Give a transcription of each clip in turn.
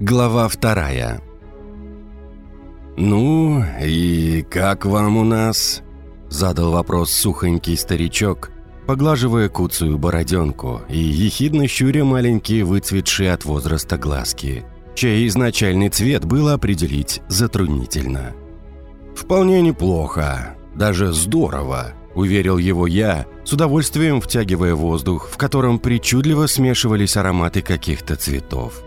Глава вторая. «Ну, и как вам у нас?» – задал вопрос сухонький старичок, поглаживая куцую бороденку и ехидно щуря маленькие выцветшие от возраста глазки, чей изначальный цвет было определить затруднительно. «Вполне неплохо, даже здорово», – уверил его я, с удовольствием втягивая воздух, в котором причудливо смешивались ароматы каких-то цветов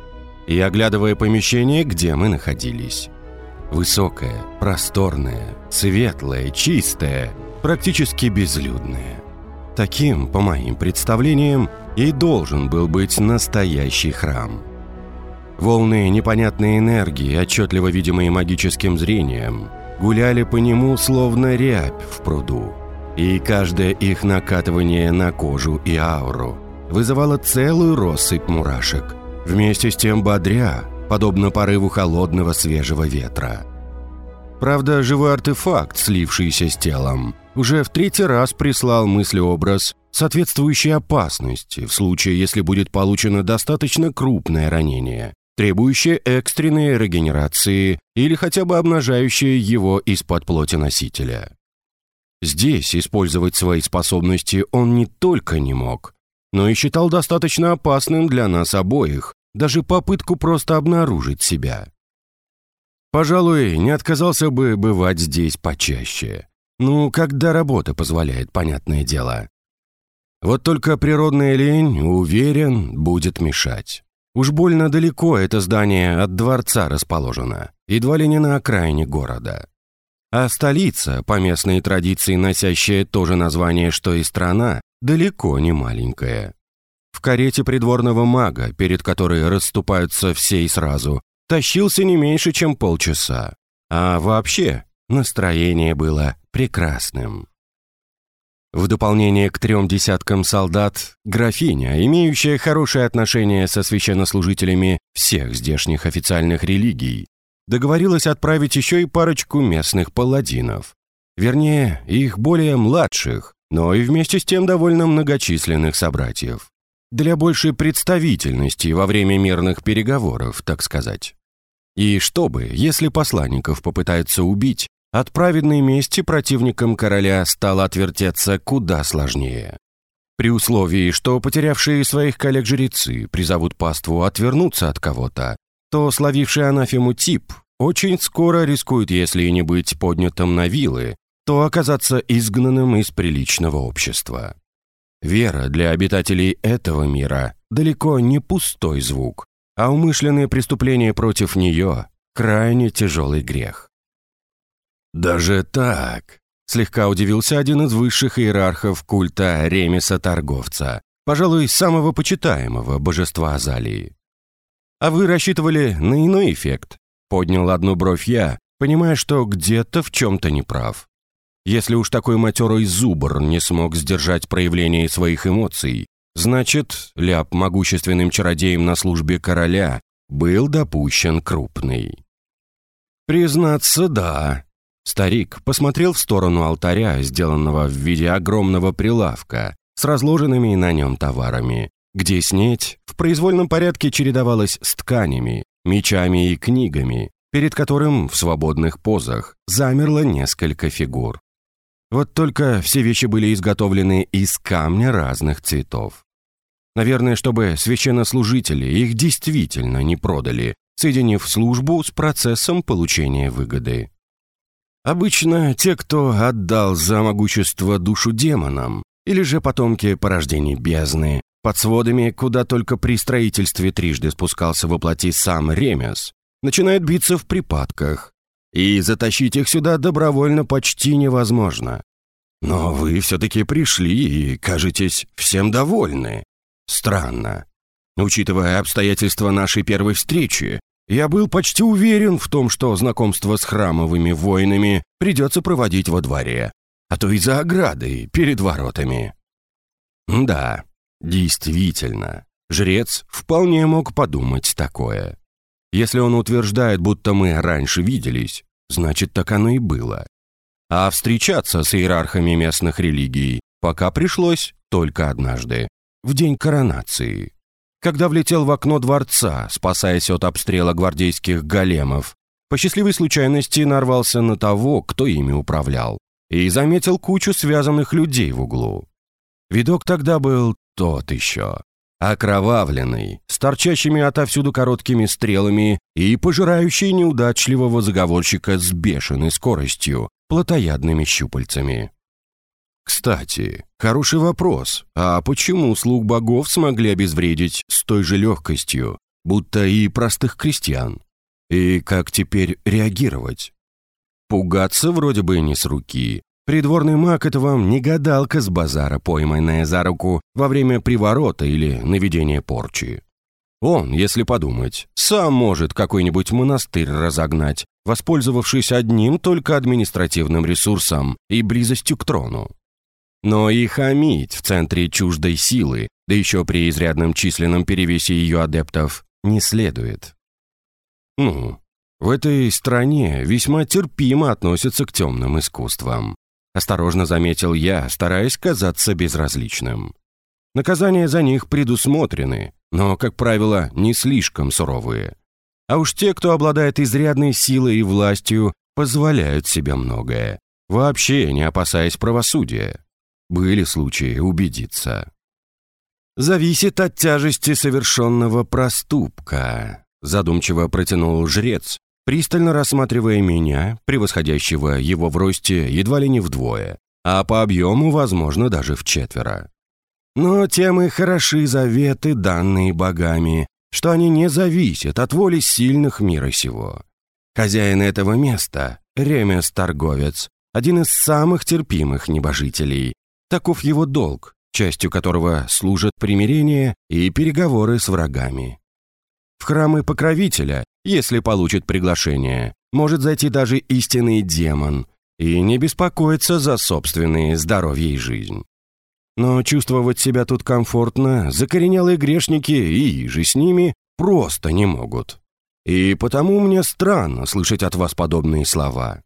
и оглядывая помещение, где мы находились. Высокое, просторное, светлое, чистое, практически безлюдное. Таким, по моим представлениям, и должен был быть настоящий храм. Волны непонятной энергии, отчетливо видимые магическим зрением, гуляли по нему словно рябь в пруду, и каждое их накатывание на кожу и ауру вызывало целую россыпь мурашек, вместе с тем бодря, подобно порыву холодного свежего ветра. Правда, живой артефакт, слившийся с телом, уже в третий раз прислал мыслеобраз, соответствующей опасности в случае, если будет получено достаточно крупное ранение, требующее экстренной регенерации или хотя бы обнажающее его из-под плоти носителя. Здесь использовать свои способности он не только не мог, но и считал достаточно опасным для нас обоих, даже попытку просто обнаружить себя. Пожалуй, не отказался бы бывать здесь почаще. Ну, когда работа позволяет, понятное дело. Вот только природная лень, уверен, будет мешать. Уж больно далеко это здание от дворца расположено, едва ли не на окраине города. А столица, по местной традиции носящая то же название, что и страна, далеко не маленькая. В карете придворного мага, перед которой расступаются все и сразу, тащился не меньше, чем полчаса. А вообще, настроение было прекрасным. В дополнение к трем десяткам солдат, графиня, имеющая хорошие отношения со священнослужителями всех здешних официальных религий, договорилась отправить еще и парочку местных паладинов. Вернее, их более младших, но и вместе с тем довольно многочисленных собратьев для большей представительности во время мирных переговоров, так сказать. И чтобы, если посланников попытаются убить, от праведной мести противникам короля стало отвертеться куда сложнее. При условии, что потерявшие своих коллег-жрецы призовут паству отвернуться от кого-то, то словивший анафему тип очень скоро рискует, если и не быть поднятым на вилы, то оказаться изгнанным из приличного общества. Вера для обитателей этого мира далеко не пустой звук, а умышленное преступление против нее – крайне тяжелый грех. «Даже так?» – слегка удивился один из высших иерархов культа Ремеса-торговца, пожалуй, самого почитаемого божества Азалии. «А вы рассчитывали на иной эффект?» – поднял одну бровь я, понимая, что где-то в чем-то неправ. Если уж такой матерый зубр не смог сдержать проявление своих эмоций, значит, ляп могущественным чародеем на службе короля был допущен крупный. «Признаться, да». Старик посмотрел в сторону алтаря, сделанного в виде огромного прилавка, с разложенными на нем товарами, где снеть в произвольном порядке чередовалась с тканями, мечами и книгами, перед которым в свободных позах замерло несколько фигур. Вот только все вещи были изготовлены из камня разных цветов. Наверное, чтобы священнослужители их действительно не продали, соединив службу с процессом получения выгоды. Обычно те, кто отдал за могущество душу демонам, или же потомки порождений бездны, под сводами, куда только при строительстве трижды спускался воплоти сам Ремес, начинают биться в припадках, и затащить их сюда добровольно почти невозможно. Но вы все-таки пришли и кажетесь всем довольны. Странно. Учитывая обстоятельства нашей первой встречи, я был почти уверен в том, что знакомство с храмовыми воинами придется проводить во дворе, а то и за оградой, перед воротами. Да, действительно, жрец вполне мог подумать такое. Если он утверждает, будто мы раньше виделись, значит, так оно и было. А встречаться с иерархами местных религий пока пришлось только однажды, в день коронации. когда влетел в окно дворца, спасаясь от обстрела гвардейских големов. По счастливой случайности нарвался на того, кто ими управлял, и заметил кучу связанных людей в углу. Видок тогда был тот еще. Окровавленный, с торчащими отовсюду короткими стрелами и пожирающий неудачливого заговорщика с бешеной скоростью, плотоядными щупальцами. Кстати, хороший вопрос. А почему слуг богов смогли обезвредить с той же легкостью, будто и простых крестьян? И как теперь реагировать? Пугаться вроде бы не с руки. Придворный маг — это вам не гадалка с базара, пойманная за руку во время приворота или наведения порчи. Он, если подумать, сам может какой-нибудь монастырь разогнать, воспользовавшись одним только административным ресурсом и близостью к трону. Но и хамить в центре чуждой силы, да еще при изрядном численном перевесе ее адептов, не следует. Ну, в этой стране весьма терпимо относятся к темным искусствам. Осторожно заметил я, стараясь казаться безразличным. Наказания за них предусмотрены, но, как правило, не слишком суровые. А уж те, кто обладает изрядной силой и властью, позволяют себе многое, вообще не опасаясь правосудия. Были случаи убедиться. «Зависит от тяжести совершенного проступка», задумчиво протянул жрец, пристально рассматривая меня, превосходящего его в росте едва ли не вдвое, а по объему, возможно, даже в четверо. Но тем и хороши заветы, данные богами, что они не зависят от воли сильных мира сего. Хозяин этого места, Ремес-торговец, один из самых терпимых небожителей, Таков его долг, частью которого служат примирение и переговоры с врагами. В храмы покровителя, если получит приглашение, может зайти даже истинный демон и не беспокоиться за собственные здоровье и жизнь. Но чувствовать себя тут комфортно закоренелые грешники и же с ними просто не могут. И потому мне странно слышать от вас подобные слова.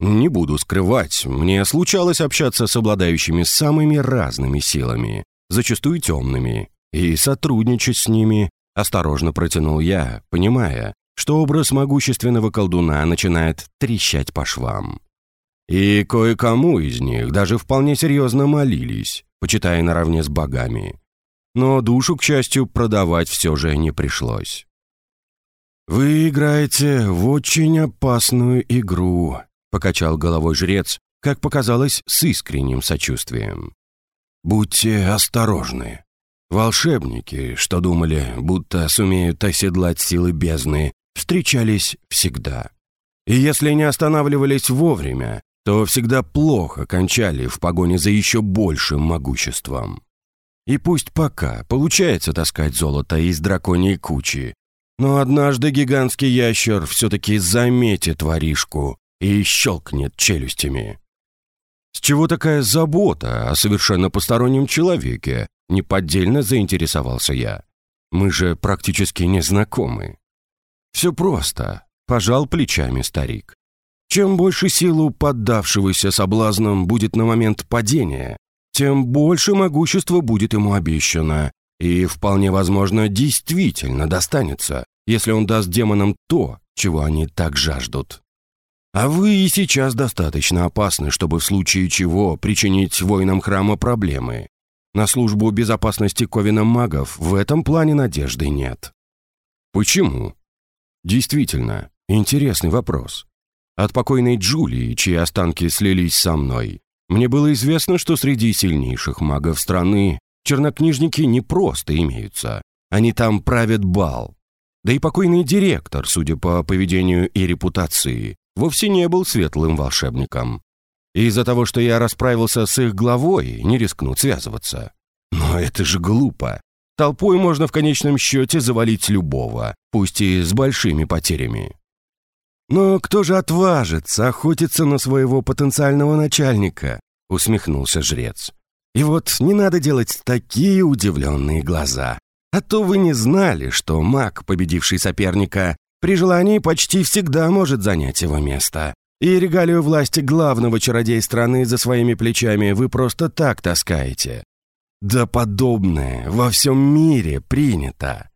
Не буду скрывать, мне случалось общаться с обладающими самыми разными силами, зачастую темными, и сотрудничать с ними осторожно протянул я, понимая, что образ могущественного колдуна начинает трещать по швам. И кое-кому из них даже вполне серьезно молились, почитая наравне с богами. Но душу, к счастью, продавать все же не пришлось. «Вы играете в очень опасную игру», — покачал головой жрец, как показалось, с искренним сочувствием. «Будьте осторожны. Волшебники, что думали, будто сумеют оседлать силы бездны, встречались всегда. И если не останавливались вовремя, то всегда плохо кончали в погоне за еще большим могуществом. И пусть пока получается таскать золото из драконьей кучи, но однажды гигантский ящер все-таки заметит воришку и щелкнет челюстями. С чего такая забота о совершенно постороннем человеке? Неподдельно заинтересовался я. Мы же практически не знакомы. Все просто, пожал плечами старик. Чем больше силу поддавшегося соблазнам будет на момент падения, тем больше могущества будет ему обещано, и вполне возможно действительно достанется, если он даст демонам то, чего они так жаждут. А вы и сейчас достаточно опасны, чтобы в случае чего причинить воинам храма проблемы. На службу безопасности Ковина магов в этом плане надежды нет. Почему? Действительно, интересный вопрос. От покойной Джулии, чьи останки слились со мной, мне было известно, что среди сильнейших магов страны чернокнижники не просто имеются. Они там правят бал. Да и покойный директор, судя по поведению и репутации, вовсе не был светлым волшебником. Из-за того, что я расправился с их главой, не рискнут связываться. Но это же глупо. Толпой можно в конечном счете завалить любого, пусть и с большими потерями. «Но кто же отважится охотиться на своего потенциального начальника?» — усмехнулся жрец. «И вот не надо делать такие удивленные глаза. А то вы не знали, что маг, победивший соперника, при желании почти всегда может занять его место. И регалию власти главного чародея страны за своими плечами вы просто так таскаете. Да подобное во всем мире принято.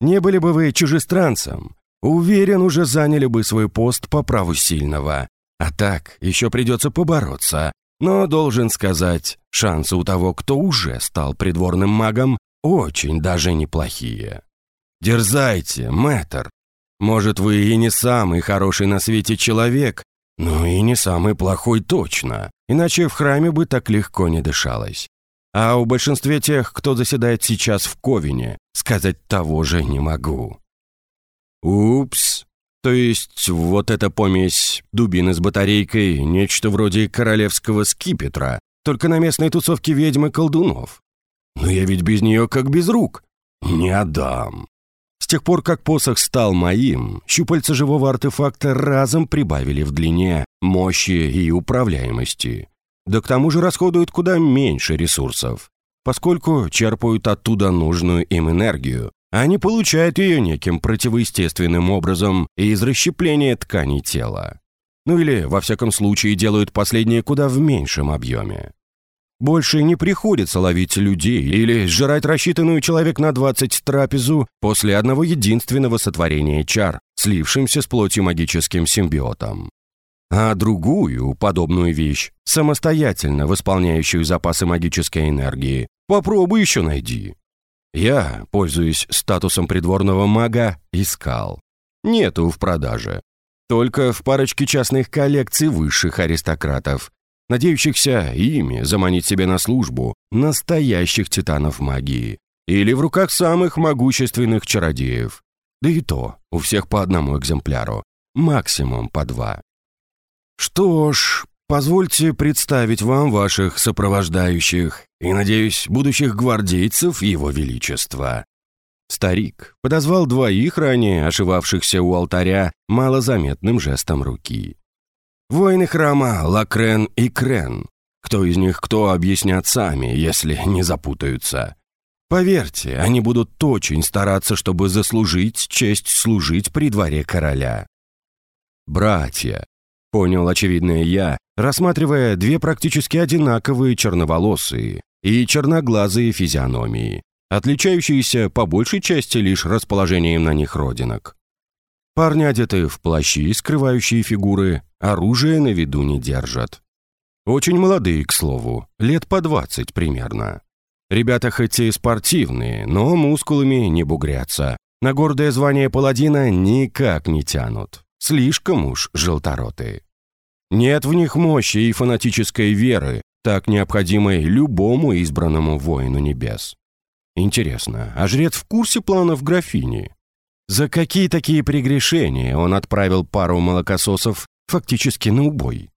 Не были бы вы чужестранцем, уверен, уже заняли бы свой пост по праву сильного. А так, еще придется побороться. Но, должен сказать, шансы у того, кто уже стал придворным магом, очень даже неплохие. Дерзайте, мэтр. Может, вы и не самый хороший на свете человек, но и не самый плохой точно, иначе в храме бы так легко не дышалось. А у большинстве тех, кто заседает сейчас в Ковине, сказать того же не могу. Упс. То есть вот эта помесь дубины с батарейкой, нечто вроде королевского скипетра, только на местной тусовке ведьмы колдунов. Но я ведь без нее как без рук. Не отдам. С тех пор, как посох стал моим, щупальца живого артефакта разом прибавили в длине, мощи и управляемости. Да к тому же расходуют куда меньше ресурсов, поскольку черпают оттуда нужную им энергию, а не получают ее неким противоестественным образом из расщепления тканей тела. Ну или, во всяком случае, делают последнее куда в меньшем объеме. Больше не приходится ловить людей или сжирать рассчитанную человек на 20 трапезу после одного единственного сотворения чар, слившимся с плотью магическим симбиотом. А другую, подобную вещь, самостоятельно восполняющую запасы магической энергии, попробуй еще найди. Я, пользуясь статусом придворного мага, искал. Нету в продаже. Только в парочке частных коллекций высших аристократов, надеющихся ими заманить себе на службу настоящих титанов магии или в руках самых могущественных чародеев. Да и то, у всех по одному экземпляру, максимум по два. Что ж, позвольте представить вам ваших сопровождающих и, надеюсь, будущих гвардейцев Его Величества. Старик подозвал двоих ранее ошивавшихся у алтаря малозаметным жестом руки. Воины храма Лакрен и Крен. Кто из них кто объяснят сами, если не запутаются. Поверьте, они будут очень стараться, чтобы заслужить честь служить при дворе короля. Братья, понял очевидное я, рассматривая две практически одинаковые черноволосые и черноглазые физиономии, отличающиеся по большей части лишь расположением на них родинок. Парни одеты в плащи, скрывающие фигуры, оружие на виду не держат. Очень молодые, к слову, лет по двадцать примерно. Ребята хоть и спортивные, но мускулами не бугрятся. На гордое звание паладина никак не тянут. Слишком уж желторотые. Нет в них мощи и фанатической веры, так необходимой любому избранному воину небес. Интересно, а жрец в курсе планов графини? За какие такие прегрешения он отправил пару молокососов фактически на убой?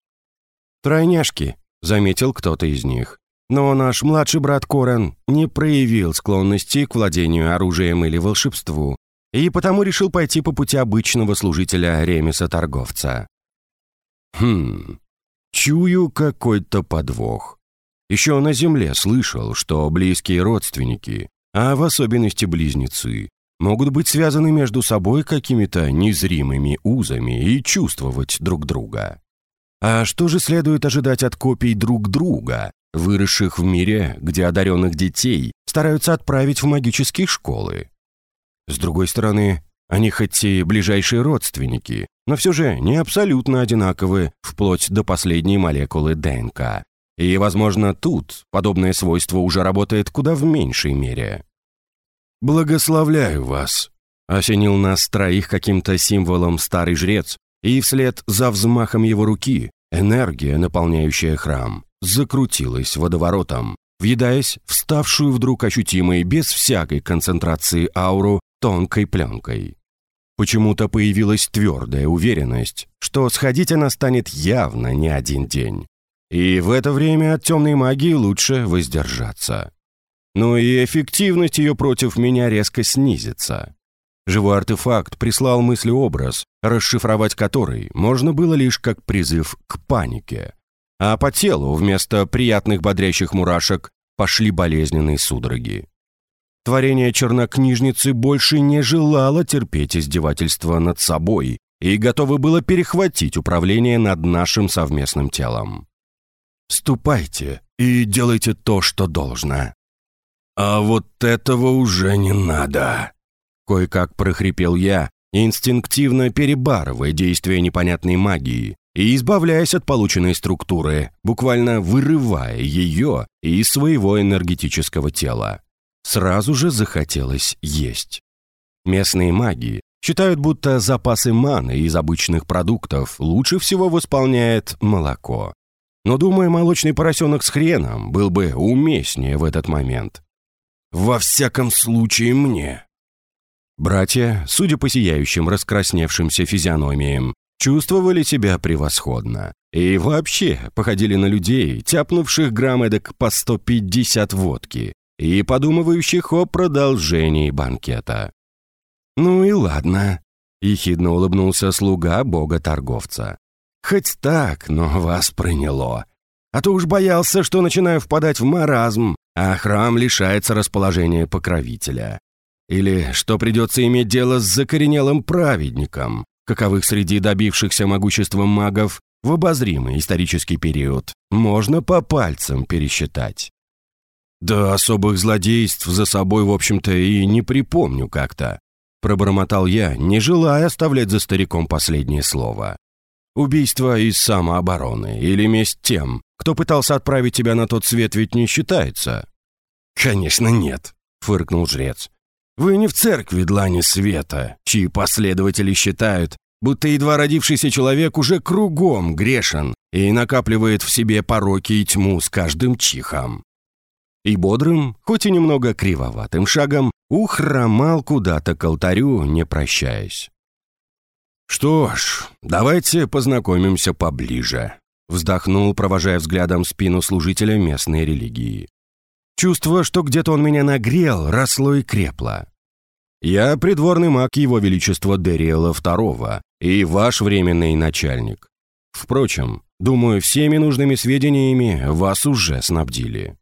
«Тройняшки», — заметил кто-то из них. Но наш младший брат Корен не проявил склонности к владению оружием или волшебству, и потому решил пойти по пути обычного служителя ремеса-торговца. Хм, чую какой-то подвох. Еще на земле слышал, что близкие родственники, а в особенности близнецы, могут быть связаны между собой какими-то незримыми узами и чувствовать друг друга. А что же следует ожидать от копий друг друга, выросших в мире, где одаренных детей стараются отправить в магические школы? С другой стороны, они хоть и ближайшие родственники, но все же не абсолютно одинаковы вплоть до последней молекулы ДНК. И, возможно, тут подобное свойство уже работает куда в меньшей мере. «Благословляю вас!» — осенил нас троих каким-то символом старый жрец, и вслед за взмахом его руки энергия, наполняющая храм, закрутилась водоворотом, въедаясь в ставшую вдруг ощутимой без всякой концентрации ауру тонкой пленкой. Почему-то появилась твердая уверенность, что сходить она станет явно не один день. И в это время от темной магии лучше воздержаться но и эффективность ее против меня резко снизится. Живой артефакт прислал мыслеобраз, расшифровать который можно было лишь как призыв к панике. А по телу вместо приятных бодрящих мурашек пошли болезненные судороги. Творение чернокнижницы больше не желало терпеть издевательства над собой и готово было перехватить управление над нашим совместным телом. «Ступайте и делайте то, что должно», «А вот этого уже не надо!» Кое-как прохрипел я, инстинктивно перебарывая действие непонятной магии и избавляясь от полученной структуры, буквально вырывая ее из своего энергетического тела. Сразу же захотелось есть. Местные маги считают, будто запасы маны из обычных продуктов лучше всего восполняет молоко. Но, думаю, молочный поросенок с хреном был бы уместнее в этот момент. Во всяком случае мне. Братья, судя по сияющим раскрасневшимся физиономиям, чувствовали себя превосходно. И вообще походили на людей, тяпнувших грамм эдак по 150 водки и подумывающих о продолжении банкета. «Ну и ладно», — ехидно улыбнулся слуга бога-торговца. «Хоть так, но вас проняло. А то уж боялся, что начинаю впадать в маразм, а храм лишается расположения покровителя. Или что придется иметь дело с закоренелым праведником, каковых среди добившихся могуществом магов в обозримый исторический период можно по пальцам пересчитать. Да особых злодейств за собой, в общем-то, и не припомню как-то. Пробормотал я, не желая оставлять за стариком последнее слово. Убийство из самообороны или месть тем, кто пытался отправить тебя на тот свет, ведь не считается. Конечно, нет, фыркнул жрец. Вы не в церкви длани света, чьи последователи считают, будто едва родившийся человек уже кругом грешен и накапливает в себе пороки и тьму с каждым чихом. И бодрым, хоть и немного кривоватым шагом, ухромал куда-то к алтарю, не прощаясь. «Что ж, давайте познакомимся поближе», — вздохнул, провожая взглядом спину служителя местной религии. Чувство, что где-то он меня нагрел, росло и крепло. Я придворный маг Его Величества Дериэла II и ваш временный начальник. Впрочем, думаю, всеми нужными сведениями вас уже снабдили».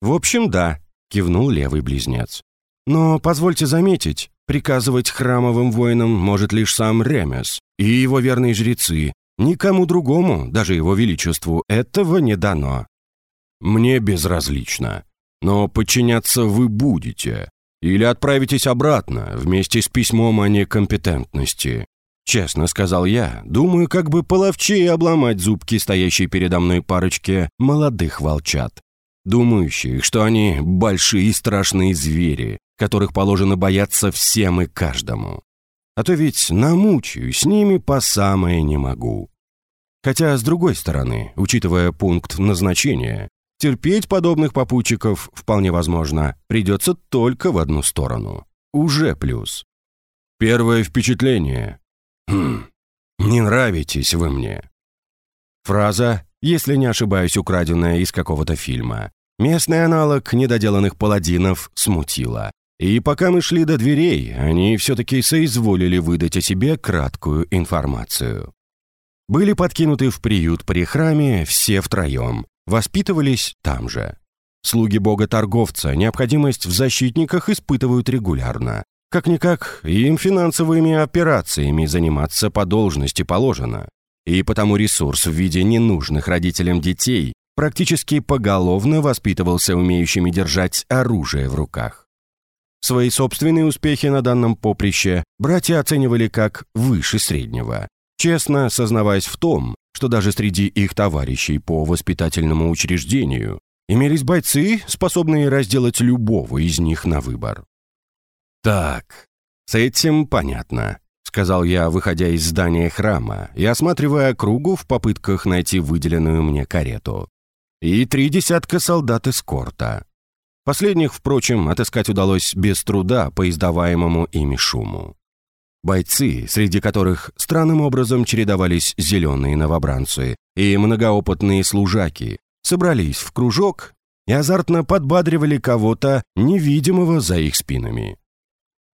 «В общем, да», — кивнул левый близнец. «Но позвольте заметить, приказывать храмовым воинам может лишь сам Ремес и его верные жрецы. Никому другому, даже его величеству, этого не дано». «Мне безразлично. Но подчиняться вы будете. Или отправитесь обратно, вместе с письмом о некомпетентности. Честно сказал я, думаю, как бы половчее обломать зубки стоящей передо мной парочке молодых волчат, думающих, что они большие и страшные звери, которых положено бояться всем и каждому. А то ведь намучаю с ними по самое не могу. Хотя, с другой стороны, учитывая пункт назначения, терпеть подобных попутчиков, вполне возможно, придется только в одну сторону. Уже плюс. Первое впечатление «Хм, не нравитесь вы мне». Фраза, если не ошибаюсь, украденная из какого-то фильма. Местный аналог недоделанных паладинов смутила. И пока мы шли до дверей, они все-таки соизволили выдать о себе краткую информацию. Были подкинуты в приют при храме все втроем, воспитывались там же. Слуги бога-торговца необходимость в защитниках испытывают регулярно, как-никак, им финансовыми операциями заниматься по должности положено. И потому ресурс в виде ненужных родителям детей практически поголовно воспитывался умеющими держать оружие в руках. Свои собственные успехи на данном поприще братья оценивали как выше среднего, честно сознаваясь в том, что даже среди их товарищей по воспитательному учреждению имелись бойцы, способные разделать любого из них на выбор. «Так, с этим понятно», — сказал я, выходя из здания храма и осматривая кругу в попытках найти выделенную мне карету. И три десятка солдат эскорта. Последних, впрочем, отыскать удалось без труда по издаваемому ими шуму. Бойцы, среди которых странным образом чередовались зеленые новобранцы и многоопытные служаки, собрались в кружок и азартно подбадривали кого-то, невидимого за их спинами.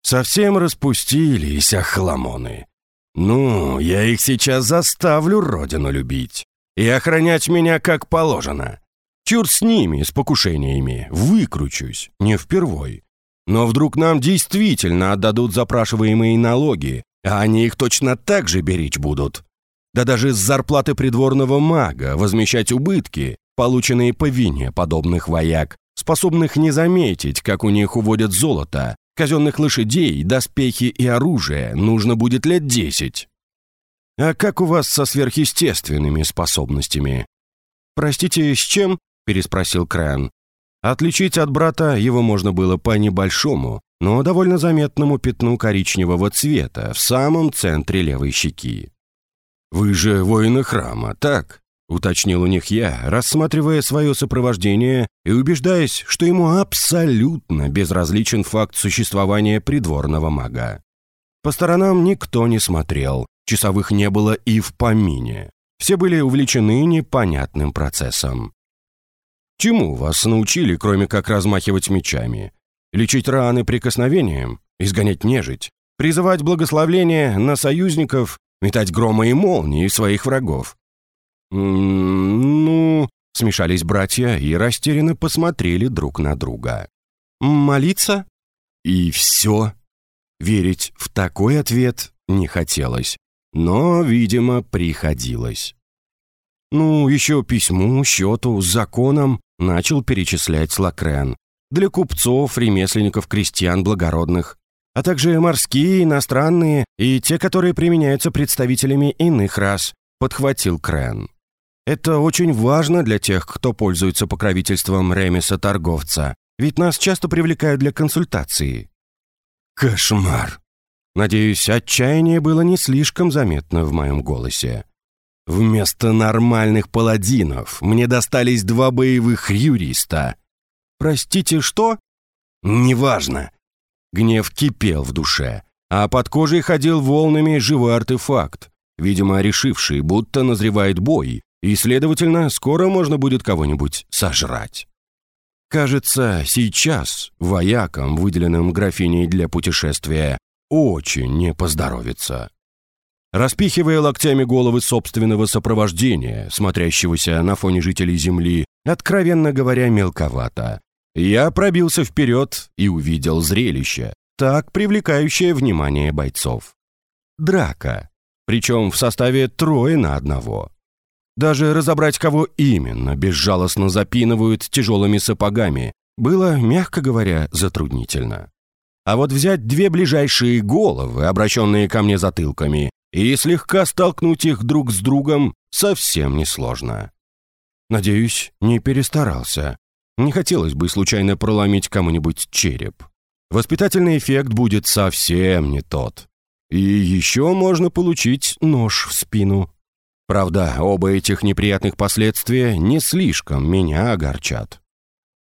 Совсем распустились, охламоны. Ну, я их сейчас заставлю родину любить и охранять меня как положено. Чур с ними, с покушениями, выкручусь, не впервой. Но вдруг нам действительно отдадут запрашиваемые налоги, а они их точно так же беречь будут. Да даже с зарплаты придворного мага возмещать убытки, полученные по вине подобных вояк, способных не заметить, как у них уводят золото, казенных лошадей, доспехи и оружие, нужно будет лет десять. А как у вас со сверхъестественными способностями? Простите, с чем? Переспросил Крэн. Отличить от брата его можно было по небольшому, но довольно заметному пятну коричневого цвета в самом центре левой щеки. «Вы же воины храма, так?» — уточнил у них я, рассматривая свое сопровождение и убеждаясь, что ему абсолютно безразличен факт существования придворного мага. По сторонам никто не смотрел, часовых не было и в помине. Все были увлечены непонятным процессом. Чему вас научили, кроме как размахивать мечами? Лечить раны прикосновением? Изгонять нежить? Призывать благословление на союзников? Метать грома и молнии своих врагов? «Ну...» — смешались братья и растерянно посмотрели друг на друга. «Молиться?» «И все?» Верить в такой ответ не хотелось, но, видимо, приходилось. «Ну, еще письму, счету, законам», — начал перечислять Лакрен. «Для купцов, ремесленников, крестьян благородных, а также морские, иностранные и те, которые применяются представителями иных рас», — подхватил Крен. «Это очень важно для тех, кто пользуется покровительством ремеса-торговца, ведь нас часто привлекают для консультации». «Кошмар!» Надеюсь, отчаяние было не слишком заметно в моем голосе. Вместо нормальных паладинов мне достались два боевых юриста. Простите, что? Неважно. Гнев кипел в душе, а под кожей ходил волнами живой артефакт, видимо, решивший, будто назревает бой, и, следовательно, скоро можно будет кого-нибудь сожрать. Кажется, сейчас воякам, выделенным графиней для путешествия, очень не поздоровится распихивая локтями головы собственного сопровождения, смотрящегося на фоне жителей Земли, откровенно говоря, мелковато. Я пробился вперед и увидел зрелище, так привлекающее внимание бойцов. Драка, причем в составе трое на одного. Даже разобрать, кого именно безжалостно запинывают тяжелыми сапогами, было, мягко говоря, затруднительно. А вот взять две ближайшие головы, обращенные ко мне затылками, и слегка столкнуть их друг с другом совсем несложно. Надеюсь, не перестарался. Не хотелось бы случайно проломить кому-нибудь череп. Воспитательный эффект будет совсем не тот. И еще можно получить нож в спину. Правда, оба этих неприятных последствия не слишком меня огорчат.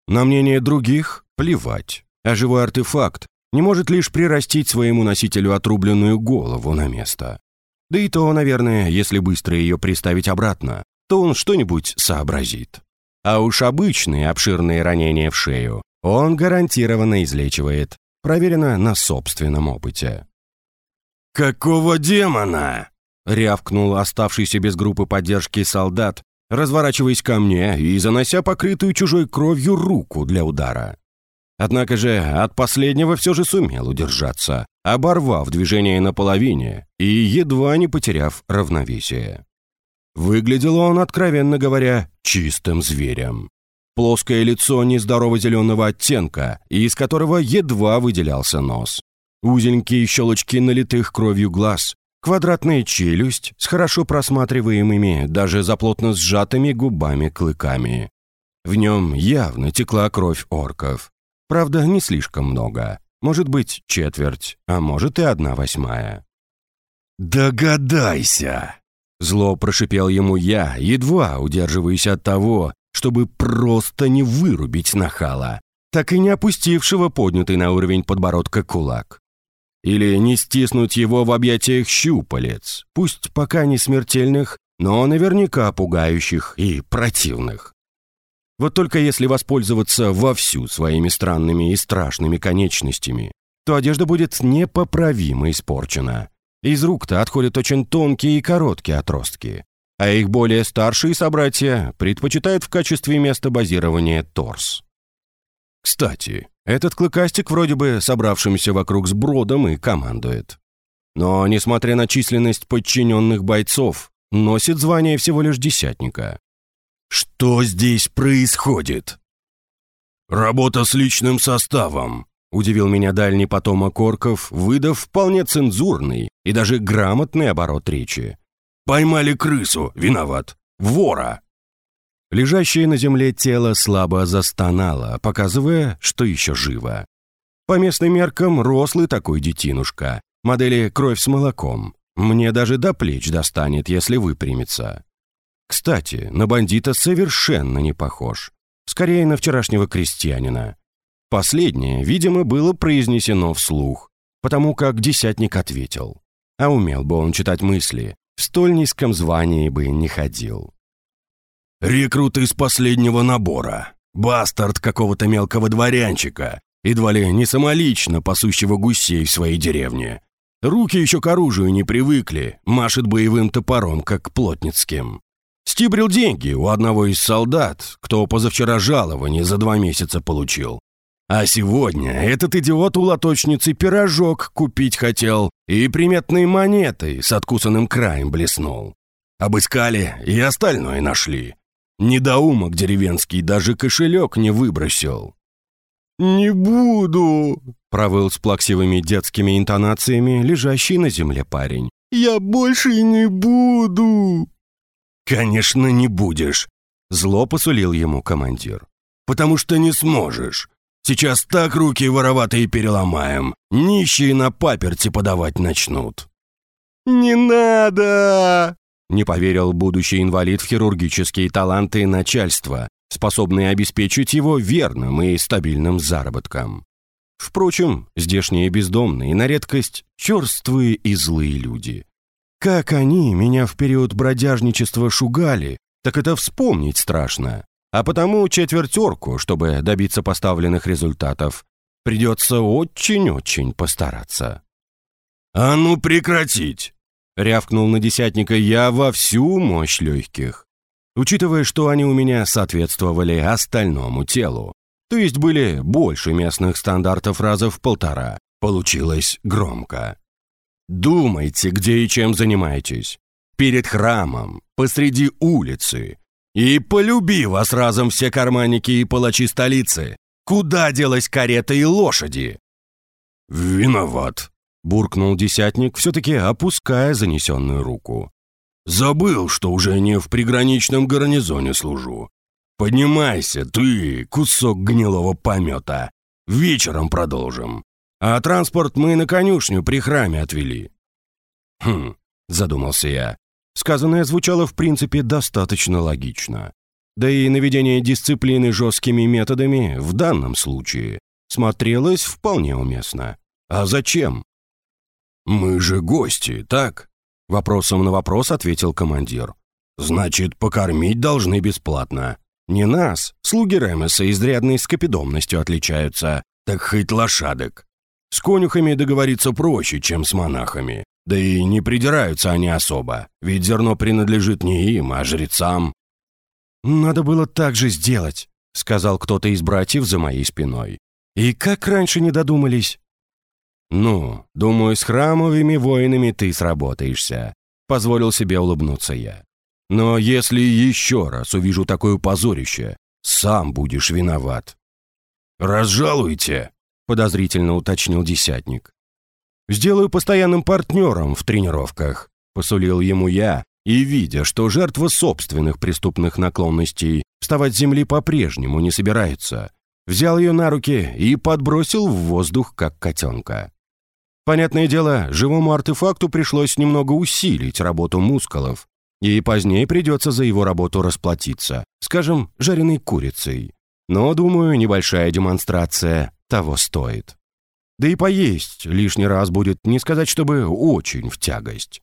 На мнение других плевать, а живой артефакт не может лишь прирастить своему носителю отрубленную голову на место. Да и то, наверное, если быстро ее приставить обратно, то он что-нибудь сообразит. А уж обычные обширные ранения в шею он гарантированно излечивает, проверено на собственном опыте. «Какого демона?» — рявкнул оставшийся без группы поддержки солдат, разворачиваясь ко мне и занося покрытую чужой кровью руку для удара. Однако же от последнего все же сумел удержаться, оборвав движение наполовине и едва не потеряв равновесие. Выглядел он, откровенно говоря, чистым зверем. Плоское лицо нездорово зеленого оттенка, из которого едва выделялся нос. Узенькие щелочки налитых кровью глаз, квадратная челюсть с хорошо просматриваемыми, даже за плотно сжатыми губами-клыками. В нем явно текла кровь орков. Правда, не слишком много. Может быть, четверть, а может и одна восьмая. «Догадайся!» Зло прошипел ему я, едва удерживаясь от того, чтобы просто не вырубить нахала, так и не опустившего поднятый на уровень подбородка кулак. Или не стиснуть его в объятиях щупалец, пусть пока не смертельных, но наверняка пугающих и противных. Вот только если воспользоваться вовсю своими странными и страшными конечностями, то одежда будет непоправимо испорчена. Из рук-то отходят очень тонкие и короткие отростки, а их более старшие собратья предпочитают в качестве места базирования торс. Кстати, этот клыкастик вроде бы собравшимся вокруг с бродом и командует. Но, несмотря на численность подчиненных бойцов, носит звание всего лишь десятника. Что здесь происходит? «Работа с личным составом», — удивил меня дальний потомок орков, выдав вполне цензурный и даже грамотный оборот речи. «Поймали крысу, виноват. Вора!» Лежащее на земле тело слабо застонало, показывая, что еще живо. По местным меркам рослый такой детинушка, модели «Кровь с молоком». Мне даже до плеч достанет, если выпрямится. Кстати, на бандита совершенно не похож скорее на вчерашнего крестьянина. Последнее, видимо, было произнесено вслух, потому как десятник ответил. А умел бы он читать мысли, в столь низком звании бы не ходил. «Рекрут из последнего набора. Бастард какого-то мелкого дворянчика, едва ли не самолично пасущего гусей в своей деревне. Руки еще к оружию не привыкли, машет боевым топором, как плотницким. Стибрил деньги у одного из солдат, кто позавчера жалование за два месяца получил. А сегодня этот идиот у лоточницы пирожок купить хотел и приметные монеты с откусанным краем блеснул. Обыскали и остальное нашли. Недоумок деревенский даже кошелек не выбросил. «Не буду», — провыл с плаксивыми детскими интонациями лежащий на земле парень. «Я больше не буду». «Конечно, не будешь», — зло посулил ему командир. «Потому что не сможешь. Сейчас так руки вороватые переломаем, нищие на паперти подавать начнут». «Не надо!» — не поверил будущий инвалид в хирургические таланты начальства, способные обеспечить его верным и стабильным заработком. Впрочем, здешние бездомные на редкость черствые и злые люди. Как они меня в период бродяжничества шугали, так это вспомнить страшно. А потому четвертерку, чтобы добиться поставленных результатов, придется очень-очень постараться. «А ну прекратить!» — рявкнул на десятника я во всю мощь легких. Учитывая, что они у меня соответствовали остальному телу, то есть были больше местных стандартов раза в полтора, получилось громко. Думайте, где и чем занимаетесь. Перед храмом, посреди улицы. И полюби вас разом все карманники и палачи столицы. Куда делась карета и лошади?» «Виноват», — буркнул десятник, все-таки опуская занесенную руку. «Забыл, что уже не в приграничном гарнизоне служу. Поднимайся, ты, кусок гнилого помета. Вечером продолжим. А транспорт мы на конюшню при храме отвели». «Хм», — задумался я. Сказанное звучало в принципе достаточно логично. Да и наведение дисциплины жесткими методами в данном случае смотрелось вполне уместно. А зачем? «Мы же гости, так?» Вопросом на вопрос ответил командир. «Значит, покормить должны бесплатно. Не нас, слуги Ремеса изрядной скопидомностью отличаются, так хоть лошадок. С конюхами договориться проще, чем с монахами. Да и не придираются они особо, ведь зерно принадлежит не им, а жрецам. «Надо было так же сделать», — сказал кто-то из братьев за моей спиной. «И как раньше не додумались?» «Ну, думаю, с храмовыми воинами ты сработаешься», — позволил себе улыбнуться я. «Но если еще раз увижу такое позорище, сам будешь виноват». «Разжалуйте», подозрительно уточнил десятник. «Сделаю постоянным партнером в тренировках», — посулил ему я, и, видя, что жертва собственных преступных наклонностей вставать с земли по-прежнему не собирается, взял ее на руки и подбросил в воздух, как котенка. Понятное дело, живому артефакту пришлось немного усилить работу мускулов, и позднее придется за его работу расплатиться, скажем, жареной курицей. Но, думаю, небольшая демонстрация того стоит. Да и поесть лишний раз будет, не сказать, чтобы очень в тягость.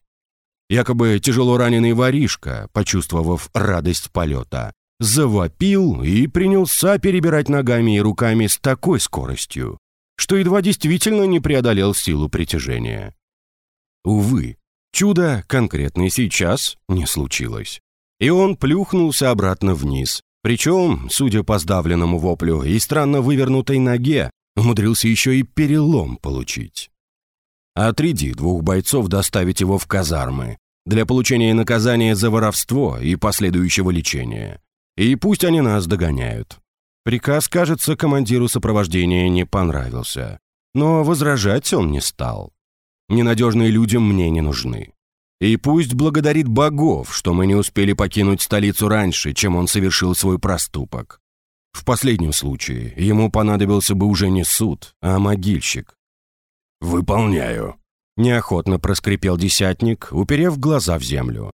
Якобы тяжело раненый воришка, почувствовав радость полета, завопил и принялся перебирать ногами и руками с такой скоростью, что едва действительно не преодолел силу притяжения. Увы, чудо конкретно сейчас не случилось. И он плюхнулся обратно вниз, причем, судя по сдавленному воплю и странно вывернутой ноге, умудрился еще и перелом получить. Отреди двух бойцов доставить его в казармы для получения наказания за воровство и последующего лечения. И пусть они нас догоняют. Приказ, кажется, командиру сопровождения не понравился. Но возражать он не стал. Ненадежные люди мне не нужны. И пусть благодарит богов, что мы не успели покинуть столицу раньше, чем он совершил свой проступок. В последнем случае ему понадобился бы уже не суд, а могильщик. «Выполняю», — неохотно проскрипел десятник, уперев глаза в землю.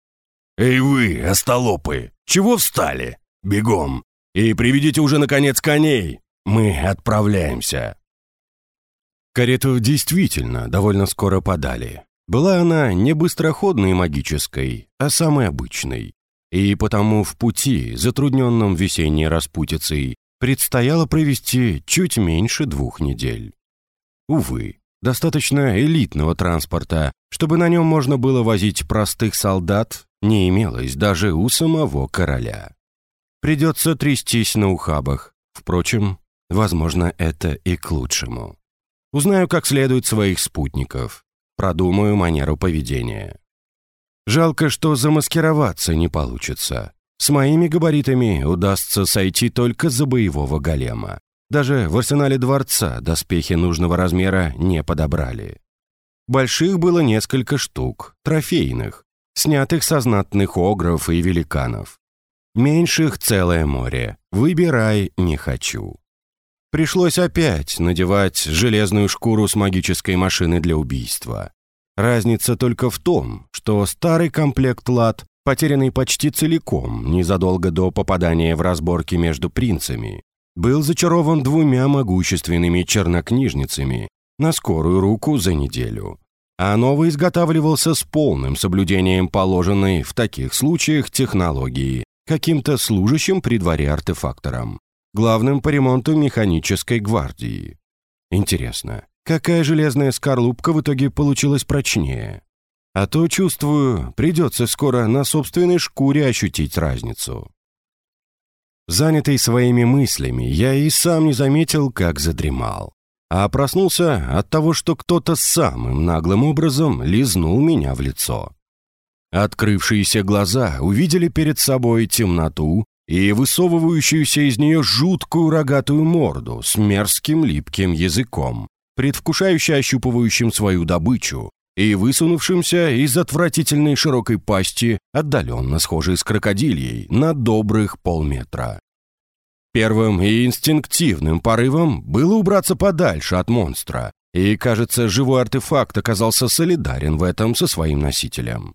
«Эй вы, остолопы, чего встали? Бегом! И приведите уже, наконец, коней! Мы отправляемся!» Карету действительно довольно скоро подали. Была она не быстроходной магической, а самой обычной. И потому в пути, затрудненном весенней распутицей, предстояло провести чуть меньше двух недель. Увы, достаточно элитного транспорта, чтобы на нем можно было возить простых солдат, не имелось даже у самого короля. Придется трястись на ухабах. Впрочем, возможно, это и к лучшему. Узнаю как следует своих спутников. Продумаю манеру поведения. Жалко, что замаскироваться не получится. С моими габаритами удастся сойти только за боевого голема. Даже в арсенале дворца доспехи нужного размера не подобрали. Больших было несколько штук, трофейных, снятых со знатных огров и великанов. Меньших целое море. Выбирай не хочу. Пришлось опять надевать железную шкуру с магической машины для убийства. Разница только в том, что старый комплект лад, потерянный почти целиком, незадолго до попадания в разборки между принцами, был зачарован двумя могущественными чернокнижницами на скорую руку за неделю. А новый изготавливался с полным соблюдением положенной в таких случаях технологии каким-то служащим при дворе артефактором главным по ремонту механической гвардии. Интересно, какая железная скорлупка в итоге получилась прочнее? А то, чувствую, придется скоро на собственной шкуре ощутить разницу. Занятый своими мыслями, я и сам не заметил, как задремал. А проснулся от того, что кто-то самым наглым образом лизнул меня в лицо. Открывшиеся глаза увидели перед собой темноту и высовывающуюся из нее жуткую рогатую морду с мерзким липким языком, предвкушающе ощупывающим свою добычу и высунувшимся из отвратительной широкой пасти, отдаленно схожей с крокодильей, на добрых полметра. Первым и инстинктивным порывом было убраться подальше от монстра, и, кажется, живой артефакт оказался солидарен в этом со своим носителем.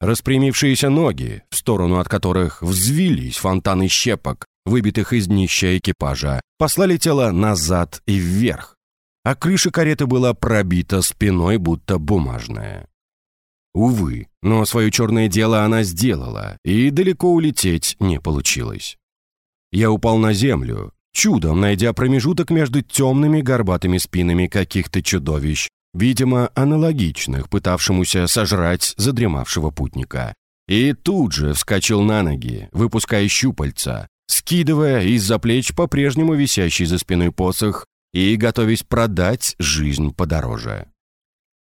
Распрямившиеся ноги, в сторону от которых взвились фонтаны щепок, выбитых из днища экипажа, послали тело назад и вверх, а крыша кареты была пробита спиной, будто бумажная. Увы, но свое черное дело она сделала, и далеко улететь не получилось. Я упал на землю, чудом найдя промежуток между темными горбатыми спинами каких-то чудовищ, видимо, аналогичных пытавшемуся сожрать задремавшего путника. И тут же вскочил на ноги, выпуская щупальца, скидывая из-за плеч по-прежнему висящий за спиной посох и готовясь продать жизнь подороже.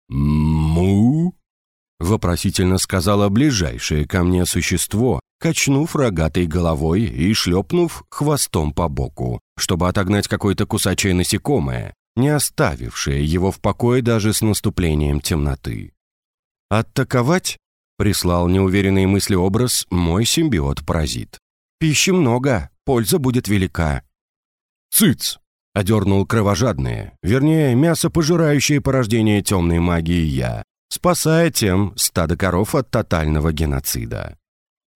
«Му?» — вопросительно сказала ближайшее ко мне существо, качнув рогатой головой и шлепнув хвостом по боку, чтобы отогнать какое-то кусачее насекомое, не оставившее его в покое даже с наступлением темноты. «Оттаковать?» — прислал неуверенный мыслеобраз мой симбиот-паразит. «Пищи много, польза будет велика». «Цыц!» — одернул кровожадное, вернее, мясо пожирающее порождение темной магии я, спасая тем стадо коров от тотального геноцида.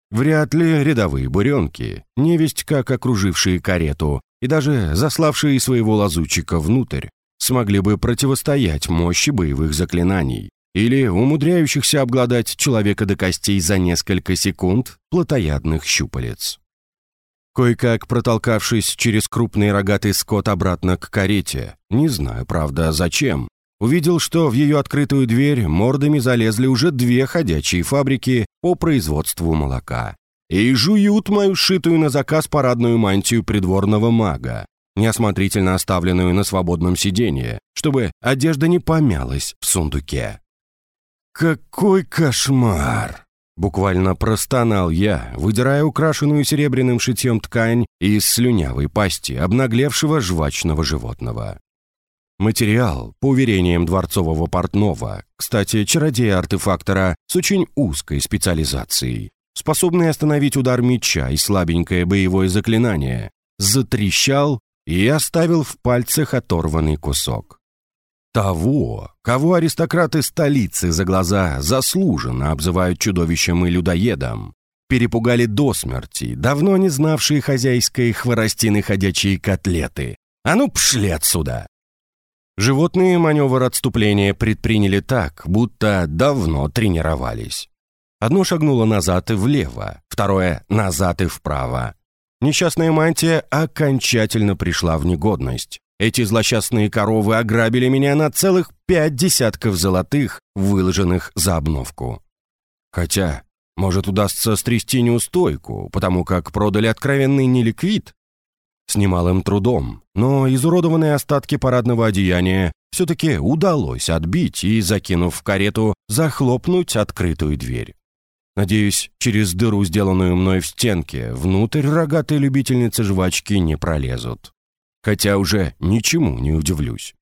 Вряд ли рядовые буренки, невесть как окружившие карету, и даже заславшие своего лазутчика внутрь, смогли бы противостоять мощи боевых заклинаний или умудряющихся обглодать человека до костей за несколько секунд плотоядных щупалец. Кое-как протолкавшись через крупный рогатый скот обратно к карете, не знаю, правда, зачем, увидел, что в ее открытую дверь мордами залезли уже две ходячие фабрики по производству молока и жуют мою сшитую на заказ парадную мантию придворного мага, неосмотрительно оставленную на свободном сиденье, чтобы одежда не помялась в сундуке. «Какой кошмар!» Буквально простонал я, выдирая украшенную серебряным шитьем ткань из слюнявой пасти обнаглевшего жвачного животного. Материал, по уверениям дворцового портного, кстати, чародея-артефактора с очень узкой специализацией, способный остановить удар меча и слабенькое боевое заклинание, затрещал и оставил в пальцах оторванный кусок. Того, кого аристократы столицы за глаза заслуженно обзывают чудовищем и людоедом, перепугали до смерти, давно не знавшие хозяйской хворостины ходячие котлеты. А ну, пшли отсюда! Животные маневр отступления предприняли так, будто давно тренировались. Одно шагнуло назад и влево, второе — назад и вправо. Несчастная мантия окончательно пришла в негодность. Эти злосчастные коровы ограбили меня на целых пять десятков золотых, выложенных за обновку. Хотя, может, удастся стрясти неустойку, потому как продали откровенный неликвид, с немалым трудом, но изуродованные остатки парадного одеяния все-таки удалось отбить и, закинув в карету, захлопнуть открытую дверь. Надеюсь, через дыру, сделанную мной в стенке, внутрь рогатые любительницы жвачки не пролезут. Хотя уже ничему не удивлюсь.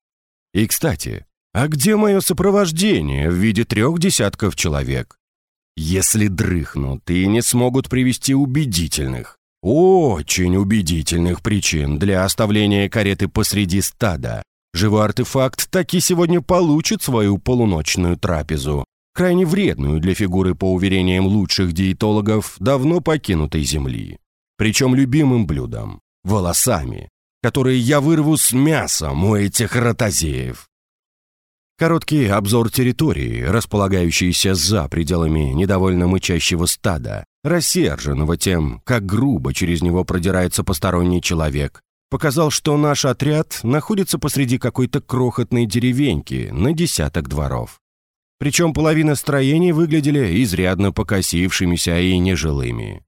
И, кстати, а где мое сопровождение в виде трех десятков человек? Если дрыхнут и не смогут привести убедительных, очень убедительных причин для оставления кареты посреди стада. Живой артефакт таки сегодня получит свою полуночную трапезу, крайне вредную для фигуры по уверениям лучших диетологов давно покинутой земли. Причем любимым блюдом – волосами, которые я вырву с мясом у этих ротозеев. Короткий обзор территории, располагающейся за пределами недовольно мычащего стада, рассерженного тем, как грубо через него продирается посторонний человек, показал, что наш отряд находится посреди какой-то крохотной деревеньки на десяток дворов. Причем половина строений выглядели изрядно покосившимися и нежилыми.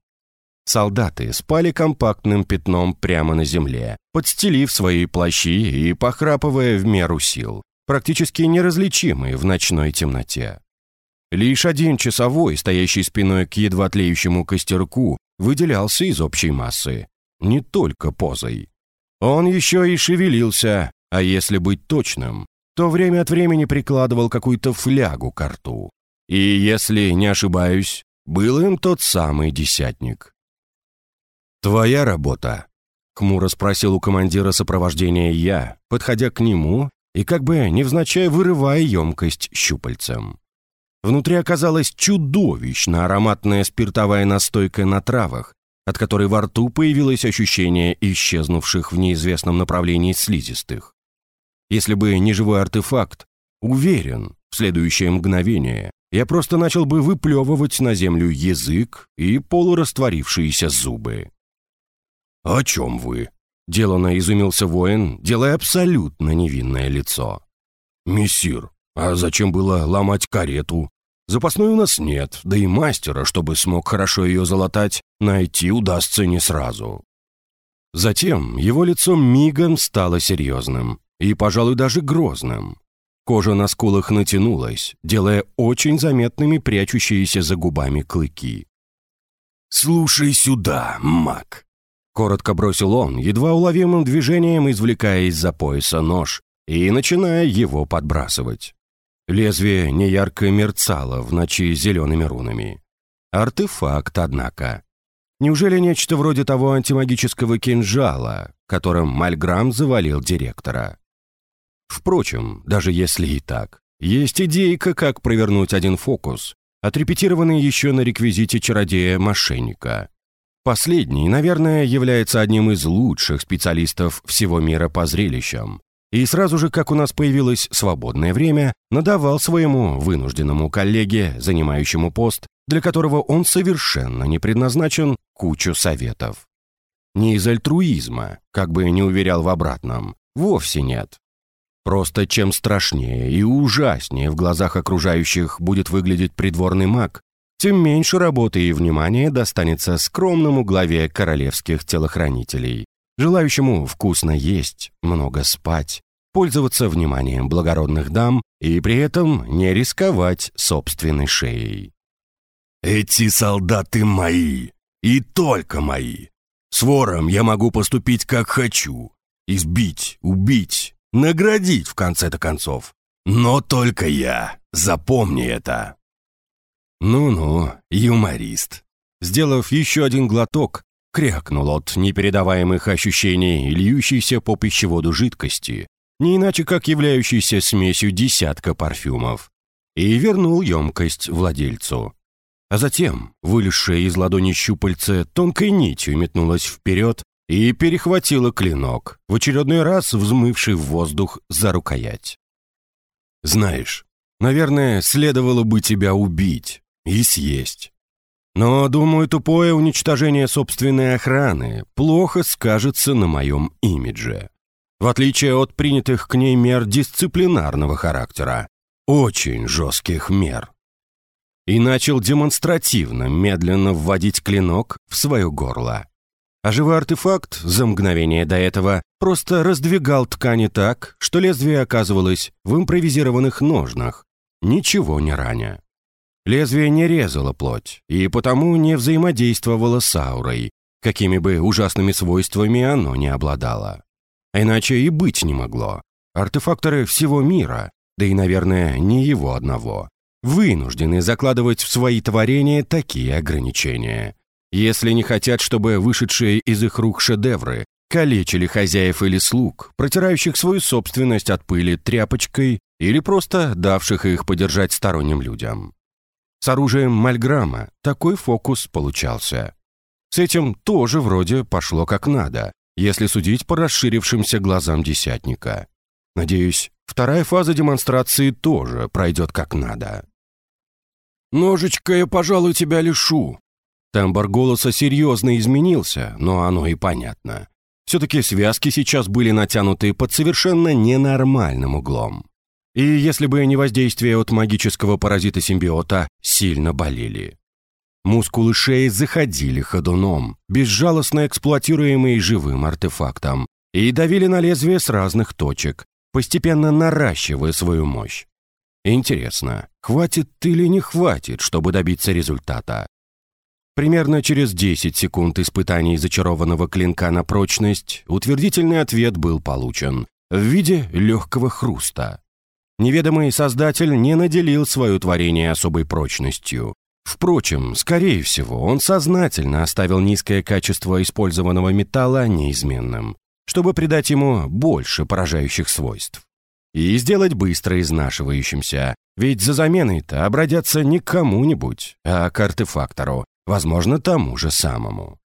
Солдаты спали компактным пятном прямо на земле, подстелив свои плащи и похрапывая в меру сил, практически неразличимые в ночной темноте. Лишь один часовой, стоящий спиной к едва тлеющему костерку, выделялся из общей массы. Не только позой. Он еще и шевелился, а если быть точным, то время от времени прикладывал какую-то флягу к рту. И, если не ошибаюсь, был им тот самый десятник. «Твоя работа?» — хмуро спросил у командира сопровождения я, подходя к нему и как бы невзначай вырывая емкость щупальцем. Внутри оказалась чудовищно ароматная спиртовая настойка на травах, от которой во рту появилось ощущение исчезнувших в неизвестном направлении слизистых. Если бы не живой артефакт, уверен, в следующее мгновение я просто начал бы выплевывать на землю язык и полурастворившиеся зубы. «О чем вы?» — деланно изумился воин, делая абсолютно невинное лицо. «Мессир, а зачем было ломать карету? Запасной у нас нет, да и мастера, чтобы смог хорошо ее залатать, найти удастся не сразу. Затем его лицо мигом стало серьезным и, пожалуй, даже грозным. Кожа на скулах натянулась, делая очень заметными прячущиеся за губами клыки. «Слушай сюда, маг!» Коротко бросил он, едва уловимым движением извлекая из-за пояса нож и начиная его подбрасывать. Лезвие неярко мерцало в ночи зелеными рунами. Артефакт, однако. Неужели нечто вроде того антимагического кинжала, которым Мальграм завалил директора? Впрочем, даже если и так, есть идейка, как провернуть один фокус, отрепетированный еще на реквизите чародея-мошенника. Последний, наверное, является одним из лучших специалистов всего мира по зрелищам, и сразу же, как у нас появилось свободное время, надавал своему вынужденному коллеге, занимающему пост, для которого он совершенно не предназначен, кучу советов. Не из альтруизма, как бы не уверял в обратном, вовсе нет. Просто чем страшнее и ужаснее в глазах окружающих будет выглядеть придворный маг, тем меньше работы и внимания достанется скромному главе королевских телохранителей, желающему вкусно есть, много спать, пользоваться вниманием благородных дам и при этом не рисковать собственной шеей. Эти солдаты мои, и только мои. С вором я могу поступить как хочу. Избить, убить, наградить в конце-то концов. Но только я. Запомни это. Ну-ну, юморист. Сделав еще один глоток, крякнул от непередаваемых ощущений льющейся по пищеводу жидкости, не иначе как являющейся смесью десятка парфюмов, и вернул емкость владельцу. А затем, вылезшая из ладони щупальце, тонкой нитью метнулась вперед и перехватила клинок, в очередной раз взмывший в воздух за рукоять. «Знаешь, наверное, следовало бы тебя убить и съесть. Но, думаю, тупое уничтожение собственной охраны плохо скажется на моем имидже. В отличие от принятых к ней мер дисциплинарного характера. Очень жестких мер. И начал демонстративно медленно вводить клинок в свое горло. А живой артефакт за мгновение до этого просто раздвигал ткани так, что лезвие оказывалось в импровизированных ножнах, ничего не раня. Лезвие не резало плоть и потому не взаимодействовало с аурой, какими бы ужасными свойствами оно не обладало. иначе и быть не могло. Артефакторы всего мира, да и, наверное, не его одного, вынуждены закладывать в свои творения такие ограничения, если не хотят, чтобы вышедшие из их рук шедевры калечили хозяев или слуг, протирающих свою собственность от пыли тряпочкой или просто давших их подержать сторонним людям. С оружием Мальграма такой фокус получался. С этим тоже вроде пошло как надо, если судить по расширившимся глазам десятника. Надеюсь, вторая фаза демонстрации тоже пройдет как надо. «Ножичка я, пожалуй, тебя лишу». Тембр голоса серьезно изменился, но оно и понятно. Все-таки связки сейчас были натянуты под совершенно ненормальным углом. И если бы не воздействие от магического паразита-симбиота, сильно болели. Мускулы шеи заходили ходуном, безжалостно эксплуатируемые живым артефактом, и давили на лезвие с разных точек, постепенно наращивая свою мощь. Интересно, хватит или не хватит, чтобы добиться результата? Примерно через 10 секунд испытаний зачарованного клинка на прочность утвердительный ответ был получен в виде легкого хруста. Неведомый создатель не наделил свое творение особой прочностью. Впрочем, скорее всего, он сознательно оставил низкое качество использованного металла неизменным, чтобы придать ему больше поражающих свойств. И сделать быстро изнашивающимся, ведь за заменой-то обратятся не кому-нибудь, а к артефактору, возможно, тому же самому.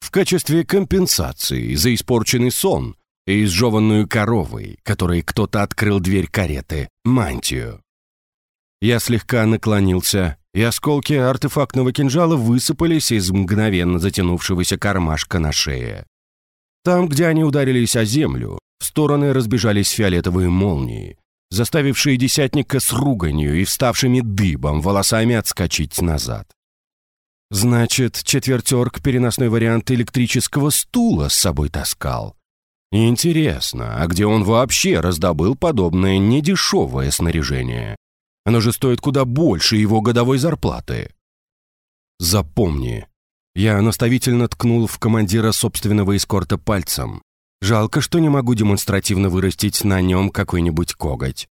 В качестве компенсации за испорченный сон и изжеванную коровой, которой кто-то открыл дверь кареты, мантию. Я слегка наклонился, и осколки артефактного кинжала высыпались из мгновенно затянувшегося кармашка на шее. Там, где они ударились о землю, в стороны разбежались фиолетовые молнии, заставившие десятника с руганью и вставшими дыбом волосами отскочить назад. Значит, четвертерк переносной вариант электрического стула с собой таскал. Интересно, а где он вообще раздобыл подобное недешевое снаряжение? Оно же стоит куда больше его годовой зарплаты. Запомни. Я наставительно ткнул в командира собственного эскорта пальцем. Жалко, что не могу демонстративно вырастить на нем какой-нибудь коготь.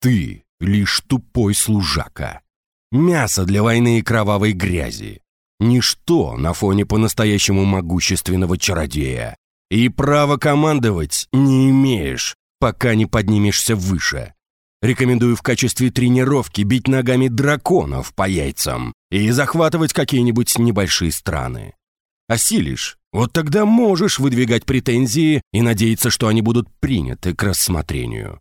Ты лишь тупой служака. Мясо для войны и кровавой грязи. Ничто на фоне по-настоящему могущественного чародея, и права командовать не имеешь, пока не поднимешься выше. Рекомендую в качестве тренировки бить ногами драконов по яйцам и захватывать какие-нибудь небольшие страны. Осилишь, вот тогда можешь выдвигать претензии и надеяться, что они будут приняты к рассмотрению.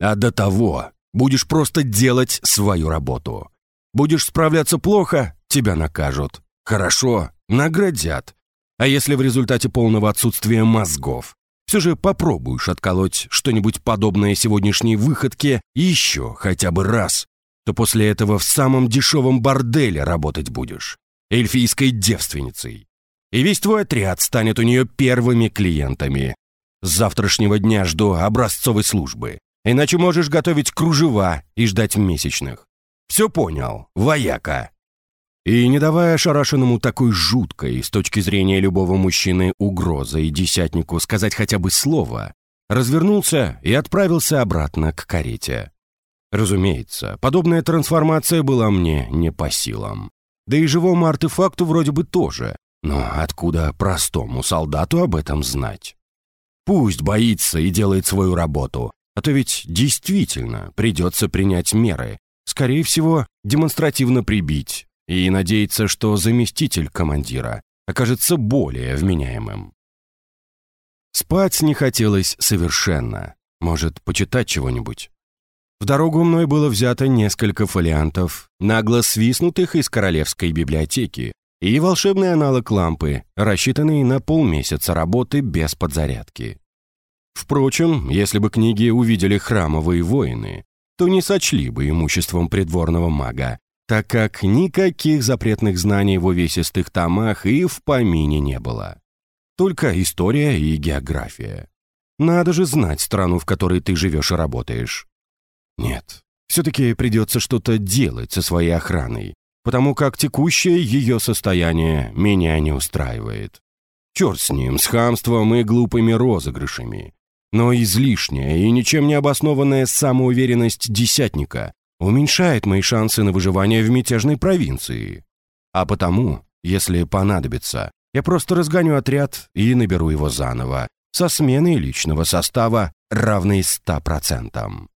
А до того будешь просто делать свою работу. Будешь справляться плохо, тебя накажут. Хорошо, наградят. А если в результате полного отсутствия мозгов все же попробуешь отколоть что-нибудь подобное сегодняшней выходке еще хотя бы раз, то после этого в самом дешевом борделе работать будешь. Эльфийской девственницей. И весь твой отряд станет у нее первыми клиентами. С завтрашнего дня жду образцовой службы. Иначе можешь готовить кружева и ждать месячных. Все понял, вояка. И не давая ошарашенному такой жуткой, с точки зрения любого мужчины, угрозы и десятнику сказать хотя бы слово, развернулся и отправился обратно к карете. Разумеется, подобная трансформация была мне не по силам. Да и живому артефакту вроде бы тоже. Но откуда простому солдату об этом знать? Пусть боится и делает свою работу, а то ведь действительно придется принять меры. Скорее всего, демонстративно прибить и надеяться, что заместитель командира окажется более вменяемым. Спать не хотелось совершенно. Может, почитать чего-нибудь? В дорогу мной было взято несколько фолиантов, нагло свистнутых из королевской библиотеки, и волшебный аналог лампы, рассчитанный на полмесяца работы без подзарядки. Впрочем, если бы книги увидели храмовые воины, то не сочли бы имуществом придворного мага, так как никаких запретных знаний в увесистых томах и в помине не было. Только история и география. Надо же знать страну, в которой ты живешь и работаешь. Нет, все-таки придется что-то делать со своей охраной, потому как текущее ее состояние меня не устраивает. Черт с ним, с хамством и глупыми розыгрышами. Но излишняя и ничем не обоснованная самоуверенность десятника уменьшает мои шансы на выживание в мятежной провинции. А потому, если понадобится, я просто разгоню отряд и наберу его заново, со сменой личного состава, равной ста процентам.